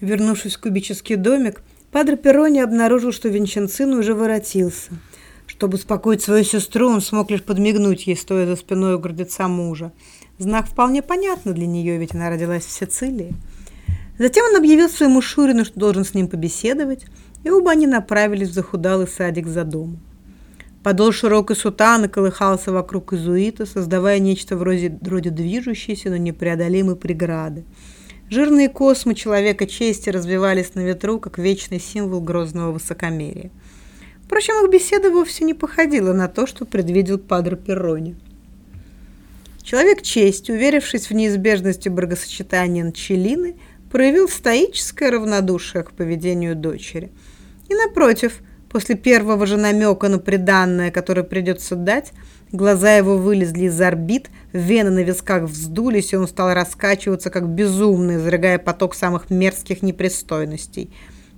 Вернувшись в кубический домик, Падре Перрони обнаружил, что Винченцино уже воротился. Чтобы успокоить свою сестру, он смог лишь подмигнуть ей, стоя за спиной у гордеца мужа. Знак вполне понятный для нее, ведь она родилась в Сицилии. Затем он объявил своему Шурину, что должен с ним побеседовать, и оба они направились в захудалый садик за домом. Подол широкой сутаны колыхался вокруг изуита, создавая нечто вроде, вроде движущейся, но непреодолимой преграды. Жирные космы человека чести развивались на ветру, как вечный символ грозного высокомерия. Впрочем, их беседа вовсе не походила на то, что предвидел Падро Перрони. Человек чести, уверившись в неизбежности бракосочетания Нчелины, проявил стоическое равнодушие к поведению дочери. И, напротив, после первого же намека на преданное, которое придется дать, Глаза его вылезли из орбит, вены на висках вздулись, и он стал раскачиваться, как безумный, изрыгая поток самых мерзких непристойностей.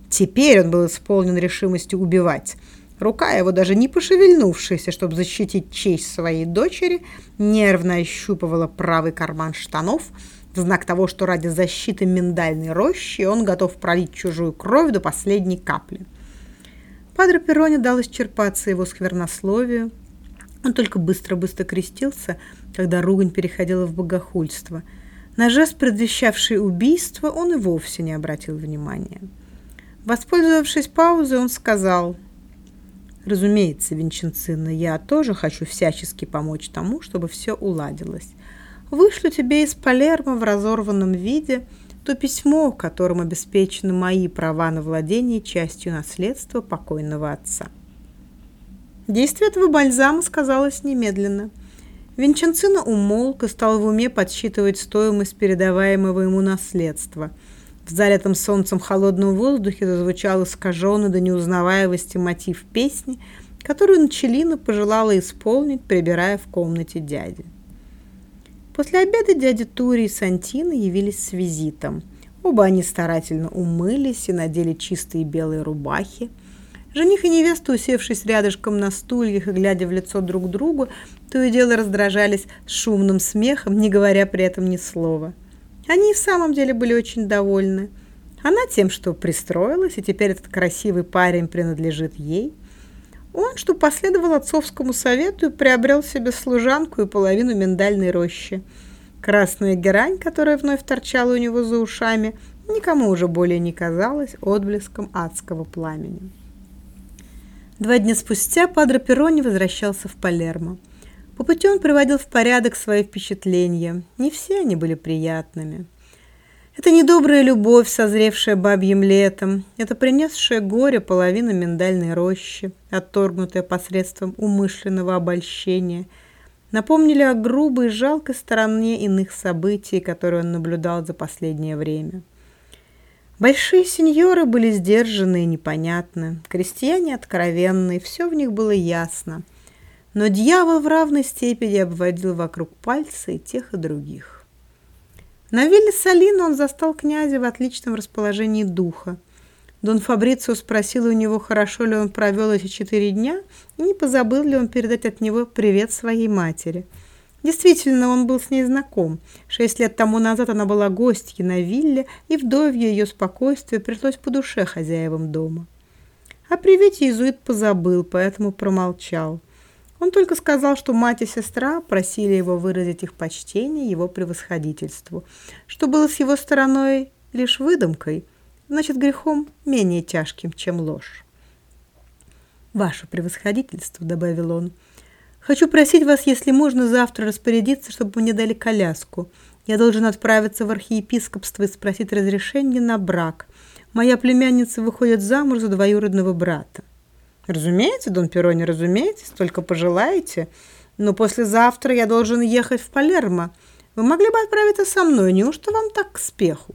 Теперь он был исполнен решимости убивать. Рука его, даже не пошевельнувшаяся, чтобы защитить честь своей дочери, нервно ощупывала правый карман штанов, в знак того, что ради защиты миндальной рощи он готов пролить чужую кровь до последней капли. Падре Перроне дал исчерпаться его сквернословию, он только быстро-быстро крестился, когда ругань переходила в богохульство. На жест, предвещавший убийство, он и вовсе не обратил внимания. Воспользовавшись паузой, он сказал, «Разумеется, Винченцина, я тоже хочу всячески помочь тому, чтобы все уладилось. Вышлю тебе из Палермо в разорванном виде то письмо, которым обеспечены мои права на владение частью наследства покойного отца». Действие этого бальзама сказалось немедленно. Винченцино умолк и стал в уме подсчитывать стоимость передаваемого ему наследства. В залитом солнцем холодном воздухе зазвучал искаженный до неузнаваемости мотив песни, которую Начелина пожелала исполнить, прибирая в комнате дяди. После обеда дяди Тури и Сантина явились с визитом. Оба они старательно умылись и надели чистые белые рубахи. Жених и невеста, усевшись рядышком на стульях и глядя в лицо друг другу, то и дело раздражались шумным смехом, не говоря при этом ни слова. Они и в самом деле были очень довольны. Она тем, что пристроилась, и теперь этот красивый парень принадлежит ей. Он, что последовал отцовскому совету и приобрел себе служанку и половину миндальной рощи. Красная герань, которая вновь торчала у него за ушами, никому уже более не казалась отблеском адского пламени. Два дня спустя Падро Перрони возвращался в Палермо. По пути он приводил в порядок свои впечатления. Не все они были приятными. Это недобрая любовь, созревшая бабьим летом, это принесшая горе половина миндальной рощи, отторгнутая посредством умышленного обольщения, напомнили о грубой и жалкой стороне иных событий, которые он наблюдал за последнее время. Большие сеньоры были сдержанные и непонятны, крестьяне откровенные, все в них было ясно. Но дьявол в равной степени обводил вокруг пальца и тех, и других. На вилле Салина он застал князя в отличном расположении духа. Дон Фабрицио спросил у него, хорошо ли он провел эти четыре дня, и не позабыл ли он передать от него привет своей матери – Действительно, он был с ней знаком. Шесть лет тому назад она была гостьей на вилле, и вдовье ее спокойствие пришлось по душе хозяевам дома. О привете иезуит позабыл, поэтому промолчал. Он только сказал, что мать и сестра просили его выразить их почтение его превосходительству, что было с его стороной лишь выдумкой, значит, грехом менее тяжким, чем ложь. «Ваше превосходительство», — добавил он, — Хочу просить вас, если можно, завтра распорядиться, чтобы мне дали коляску. Я должен отправиться в архиепископство и спросить разрешения на брак. Моя племянница выходит замуж за двоюродного брата. Разумеется, Дон Перони, разумеется, только пожелаете. Но послезавтра я должен ехать в Палермо. Вы могли бы отправиться со мной, неужто вам так к спеху?